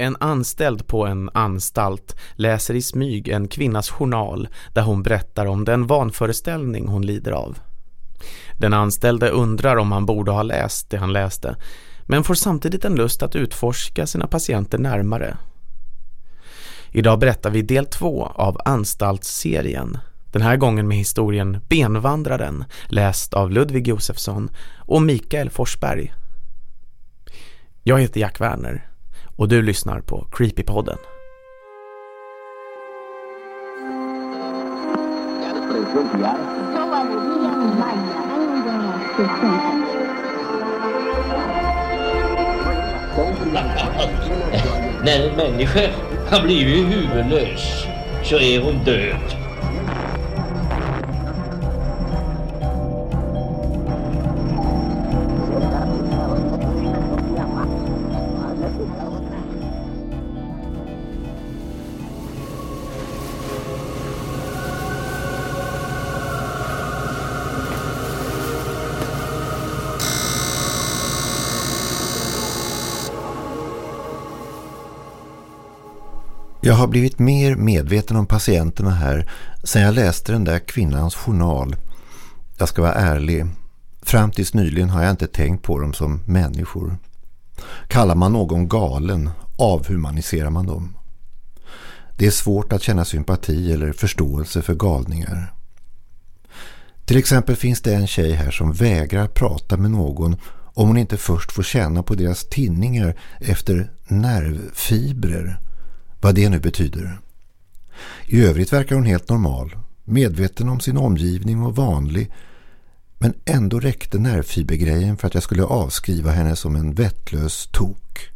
En anställd på en anstalt läser i smyg en kvinnas journal där hon berättar om den vanföreställning hon lider av. Den anställde undrar om han borde ha läst det han läste men får samtidigt en lust att utforska sina patienter närmare. Idag berättar vi del två av anstaltsserien. Den här gången med historien Benvandraren läst av Ludvig Josefsson och Mikael Forsberg. Jag heter Jack Werner och du lyssnar på Creepypodden. När en människa har blivit huvudlös så är hon död. Jag har blivit mer medveten om patienterna här sedan jag läste den där kvinnans journal. Jag ska vara ärlig. Fram tills nyligen har jag inte tänkt på dem som människor. Kallar man någon galen, avhumaniserar man dem. Det är svårt att känna sympati eller förståelse för galningar. Till exempel finns det en tjej här som vägrar prata med någon om hon inte först får känna på deras tinningar efter nervfibrer vad det nu betyder. I övrigt verkar hon helt normal, medveten om sin omgivning och vanlig, men ändå räckte nervfibergrejen för att jag skulle avskriva henne som en vettlös tok.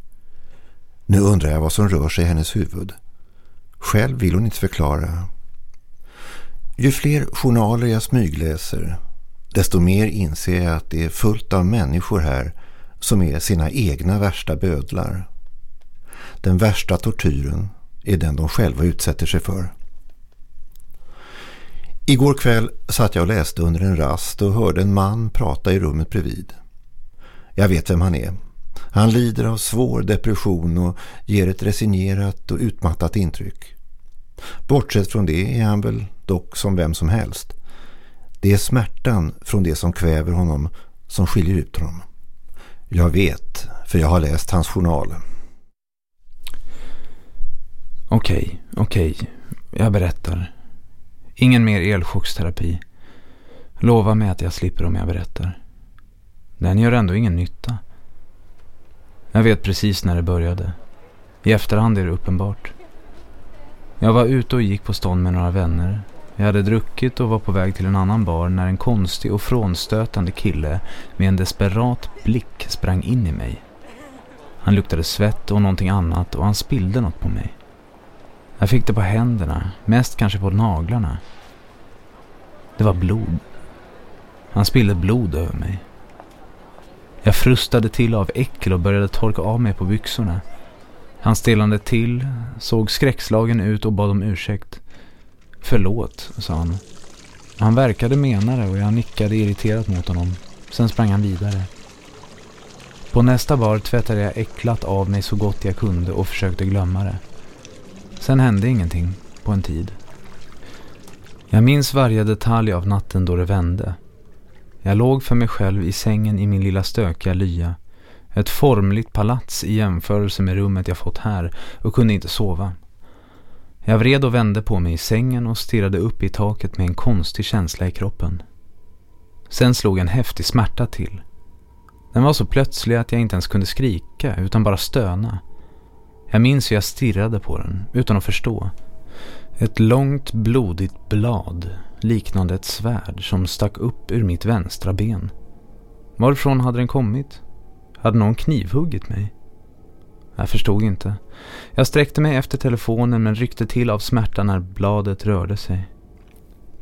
Nu undrar jag vad som rör sig i hennes huvud. Själv vill hon inte förklara. Ju fler journaler jag smygläser, desto mer inser jag att det är fullt av människor här som är sina egna värsta bödlar. Den värsta tortyren är den de själva utsätter sig för. Igår kväll satt jag och läste under en rast och hörde en man prata i rummet bredvid. Jag vet vem han är. Han lider av svår depression och ger ett resignerat och utmattat intryck. Bortsett från det är han väl dock som vem som helst. Det är smärtan från det som kväver honom som skiljer ut honom. Jag vet, för jag har läst hans journal. Okej, okej. Jag berättar. Ingen mer elchocksterapi. Lova mig att jag slipper om jag berättar. Den gör ändå ingen nytta. Jag vet precis när det började. I efterhand är det uppenbart. Jag var ute och gick på stånd med några vänner. Jag hade druckit och var på väg till en annan bar när en konstig och frånstötande kille med en desperat blick sprang in i mig. Han luktade svett och någonting annat och han spillde något på mig. Jag fick det på händerna, mest kanske på naglarna. Det var blod. Han spillde blod över mig. Jag frustade till av äckel och började torka av mig på byxorna. Han stelande till, såg skräckslagen ut och bad om ursäkt. Förlåt, sa han. Han verkade mena det och jag nickade irriterat mot honom. Sen sprang han vidare. På nästa bar tvättade jag äcklat av mig så gott jag kunde och försökte glömma det. Sen hände ingenting på en tid. Jag minns varje detalj av natten då det vände. Jag låg för mig själv i sängen i min lilla stökiga lya. Ett formligt palats i jämförelse med rummet jag fått här och kunde inte sova. Jag vred och vände på mig i sängen och stirrade upp i taket med en konstig känsla i kroppen. Sen slog en häftig smärta till. Den var så plötslig att jag inte ens kunde skrika utan bara stöna. Jag minns hur jag stirrade på den utan att förstå. Ett långt blodigt blad liknande ett svärd som stack upp ur mitt vänstra ben. Varifrån hade den kommit? Hade någon knivhuggit mig? Jag förstod inte. Jag sträckte mig efter telefonen men ryckte till av smärta när bladet rörde sig.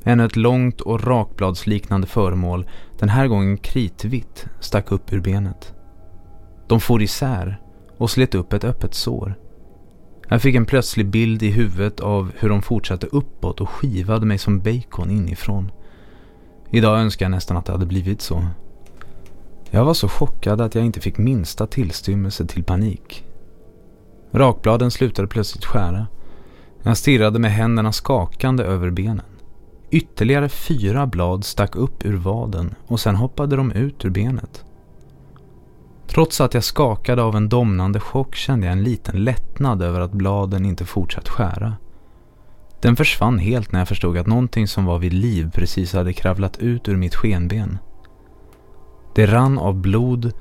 Ännu ett långt och rakbladsliknande föremål, den här gången kritvitt, stack upp ur benet. De for isär och slet upp ett öppet sår. Jag fick en plötslig bild i huvudet av hur de fortsatte uppåt och skivade mig som bacon inifrån. Idag önskar jag nästan att det hade blivit så. Jag var så chockad att jag inte fick minsta tillstymmelse till panik. Rakbladen slutade plötsligt skära. Jag stirrade med händerna skakande över benen. Ytterligare fyra blad stack upp ur vaden och sen hoppade de ut ur benet. Trots att jag skakade av en domnande chock kände jag en liten lättnad över att bladen inte fortsatt skära. Den försvann helt när jag förstod att någonting som var vid liv precis hade kravlat ut ur mitt skenben. Det rann av blod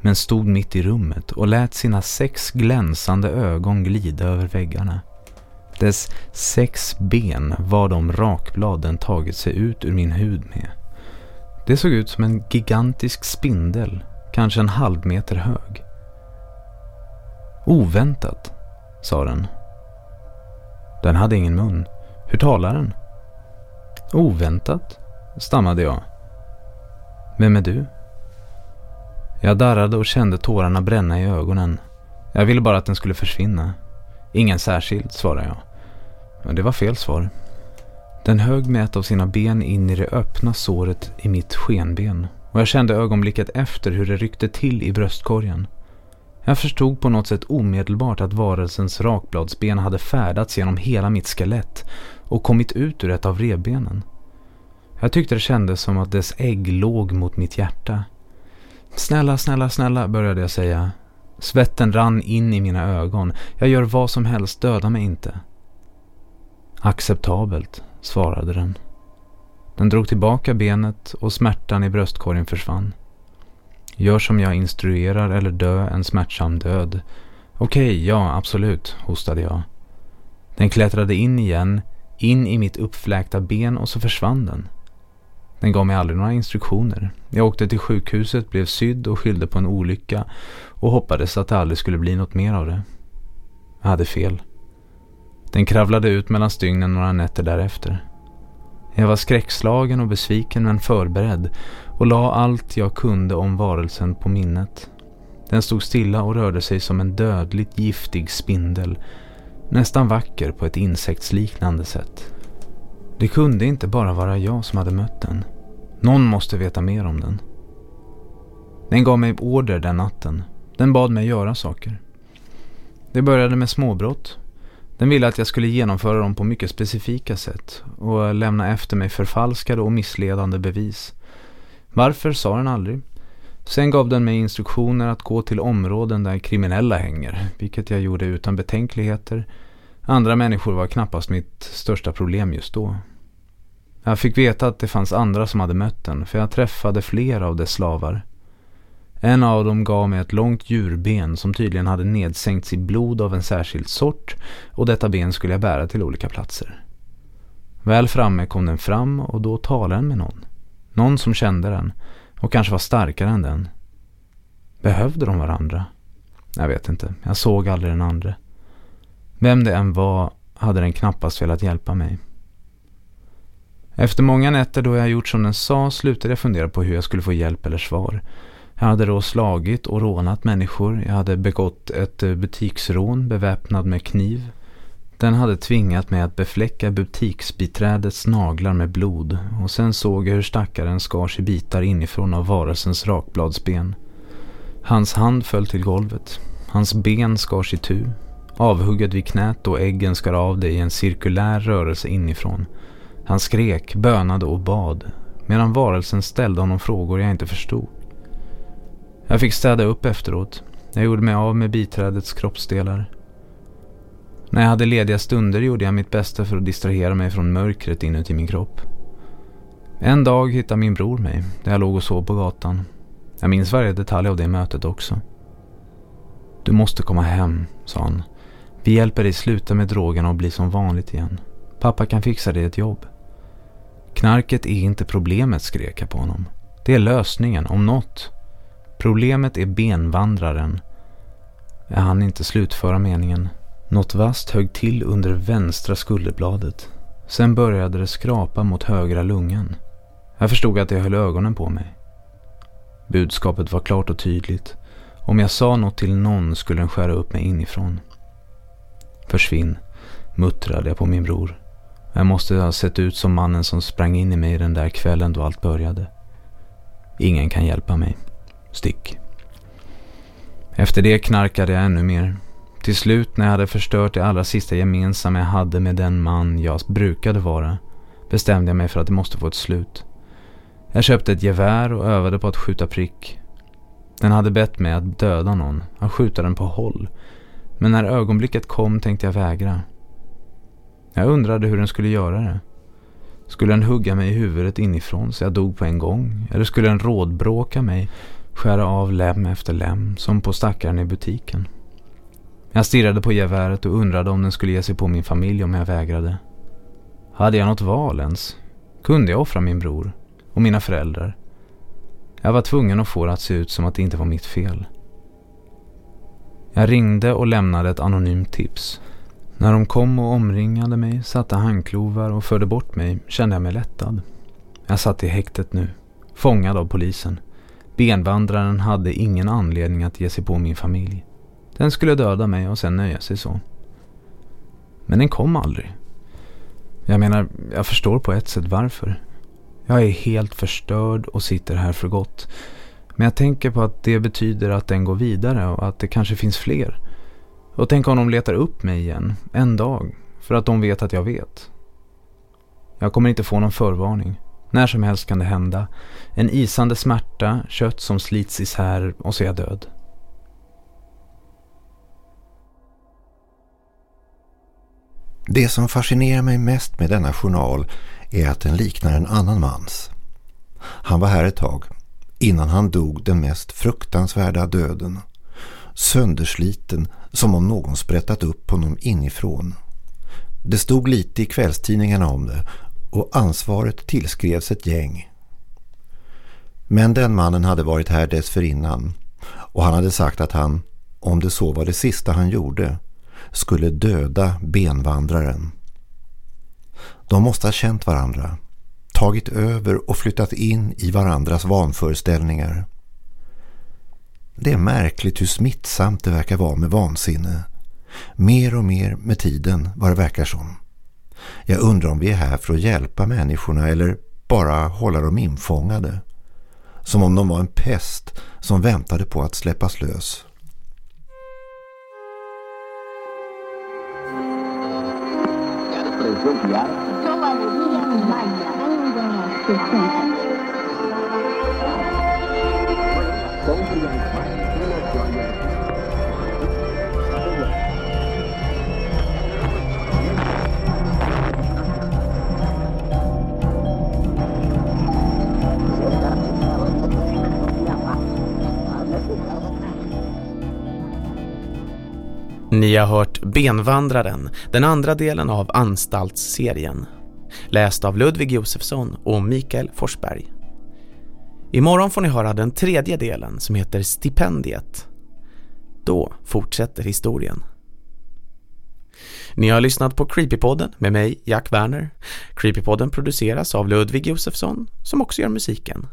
men stod mitt i rummet och lät sina sex glänsande ögon glida över väggarna. Dess sex ben var de rakbladen tagit sig ut ur min hud med. Det såg ut som en gigantisk spindel, kanske en halv meter hög. Oväntat, sa den. Den hade ingen mun. Hur talar den? Oväntat, stammade jag. Vem är du? Jag darrade och kände tårarna bränna i ögonen. Jag ville bara att den skulle försvinna. Ingen särskild, svarade jag. Men det var fel svar. Den högg med ett av sina ben in i det öppna såret i mitt skenben och jag kände ögonblicket efter hur det ryckte till i bröstkorgen. Jag förstod på något sätt omedelbart att varelsens rakbladsben hade färdats genom hela mitt skelett och kommit ut ur ett av revbenen. Jag tyckte det kändes som att dess ägg låg mot mitt hjärta. Snälla, snälla, snälla, började jag säga. Svetten rann in i mina ögon. Jag gör vad som helst, döda mig inte. Acceptabelt, svarade den. Den drog tillbaka benet och smärtan i bröstkorgen försvann. Gör som jag instruerar eller dö en smärtsam död. Okej, ja, absolut, hostade jag. Den klättrade in igen, in i mitt uppfläkta ben och så försvann den. Den gav mig aldrig några instruktioner. Jag åkte till sjukhuset, blev sydd och skyllde på en olycka och hoppades att det aldrig skulle bli något mer av det. Jag hade fel. Den kravlade ut mellan stygnen några nätter därefter. Jag var skräckslagen och besviken men förberedd och la allt jag kunde om varelsen på minnet. Den stod stilla och rörde sig som en dödligt giftig spindel, nästan vacker på ett insektsliknande sätt. Det kunde inte bara vara jag som hade mött den. Någon måste veta mer om den. Den gav mig order den natten. Den bad mig göra saker. Det började med småbrott. Den ville att jag skulle genomföra dem på mycket specifika sätt och lämna efter mig förfalskade och missledande bevis. Varför sa den aldrig. Sen gav den mig instruktioner att gå till områden där kriminella hänger, vilket jag gjorde utan betänkligheter. Andra människor var knappast mitt största problem just då. Jag fick veta att det fanns andra som hade mött den, för jag träffade flera av dess slavar. En av dem gav mig ett långt djurben som tydligen hade nedsänkts i blod av en särskild sort och detta ben skulle jag bära till olika platser. Väl framme kom den fram och då talade den med någon. Någon som kände den och kanske var starkare än den. Behövde de varandra? Jag vet inte, jag såg aldrig den andra. Vem det än var hade den knappast velat hjälpa mig. Efter många nätter då jag gjort som den sa slutade jag fundera på hur jag skulle få hjälp eller svar. Jag hade då slagit och rånat människor. Jag hade begått ett eh, butiksrån beväpnad med kniv. Den hade tvingat mig att befläcka butiksbiträdets naglar med blod och sen såg jag hur stackaren skars i bitar inifrån av varelsens rakbladsben. Hans hand föll till golvet. Hans ben skars i tu. Avhugget vid knät och äggen skar av det i en cirkulär rörelse inifrån. Han skrek, bönade och bad medan varelsen ställde honom frågor jag inte förstod. Jag fick städa upp efteråt. Jag gjorde mig av med biträdets kroppsdelar. När jag hade lediga stunder gjorde jag mitt bästa för att distrahera mig från mörkret inuti min kropp. En dag hittade min bror mig där jag låg och sov på gatan. Jag minns varje detalj av det mötet också. Du måste komma hem, sa han. Vi hjälper dig sluta med drogerna och bli som vanligt igen. Pappa kan fixa dig ett jobb. Knarket är inte problemet, skrek jag på honom. Det är lösningen, om något. Problemet är benvandraren. Jag hann inte slutföra meningen. Något vasst högg till under vänstra skulderbladet. Sen började det skrapa mot högra lungan. Jag förstod att jag höll ögonen på mig. Budskapet var klart och tydligt. Om jag sa något till någon skulle den skära upp mig inifrån. Försvinn, muttrade jag på min bror. Jag måste ha sett ut som mannen som sprang in i mig den där kvällen då allt började. Ingen kan hjälpa mig. Stick. Efter det knarkade jag ännu mer. Till slut när jag hade förstört det allra sista gemensamma jag hade med den man jag brukade vara bestämde jag mig för att det måste få ett slut. Jag köpte ett gevär och övade på att skjuta prick. Den hade bett mig att döda någon, att skjuta den på håll. Men när ögonblicket kom tänkte jag vägra. Jag undrade hur den skulle göra det. Skulle den hugga mig i huvudet inifrån så jag dog på en gång? Eller skulle den rådbråka mig, skära av lem efter lem som på stackaren i butiken? Jag stirrade på geväret och undrade om den skulle ge sig på min familj om jag vägrade. Hade jag något val ens? Kunde jag offra min bror? Och mina föräldrar? Jag var tvungen att få det att se ut som att det inte var mitt fel. Jag ringde och lämnade ett anonymt tips. När de kom och omringade mig, satte handklovar och förde bort mig kände jag mig lättad. Jag satt i häktet nu, fångad av polisen. Benvandraren hade ingen anledning att ge sig på min familj. Den skulle döda mig och sen nöja sig så. Men den kom aldrig. Jag menar, jag förstår på ett sätt varför. Jag är helt förstörd och sitter här för gott. Men jag tänker på att det betyder att den går vidare och att det kanske finns fler. Och tänk om de letar upp mig igen, en dag, för att de vet att jag vet. Jag kommer inte få någon förvarning. När som helst kan det hända. En isande smärta, kött som slits isär och så är jag död. Det som fascinerar mig mest med denna journal är att den liknar en annan mans. Han var här ett tag, innan han dog den mest fruktansvärda döden. Söndersliten som om någon sprättat upp honom inifrån. Det stod lite i kvällstidningarna om det och ansvaret tillskrevs ett gäng. Men den mannen hade varit här dessförinnan och han hade sagt att han, om det så var det sista han gjorde, skulle döda benvandraren. De måste ha känt varandra, tagit över och flyttat in i varandras vanföreställningar. Det är märkligt hur smittsamt det verkar vara med vansinne. Mer och mer med tiden vad det verkar som. Jag undrar om vi är här för att hjälpa människorna eller bara hålla dem infångade. Som om de var en pest som väntade på att släppas lös. Ni har hört Benvandraren, den andra delen av Anstaltsserien. Läst av Ludvig Josefsson och Mikael Forsberg. Imorgon får ni höra den tredje delen som heter Stipendiet. Då fortsätter historien. Ni har lyssnat på Creepypodden med mig, Jack Werner. Creepypodden produceras av Ludvig Josefsson som också gör musiken.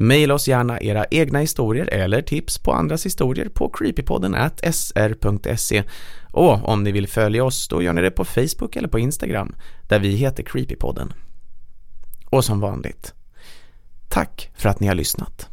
Maila oss gärna era egna historier eller tips på andras historier på creepypodden at sr.se och om ni vill följa oss då gör ni det på Facebook eller på Instagram där vi heter Creepypodden. Och som vanligt, tack för att ni har lyssnat.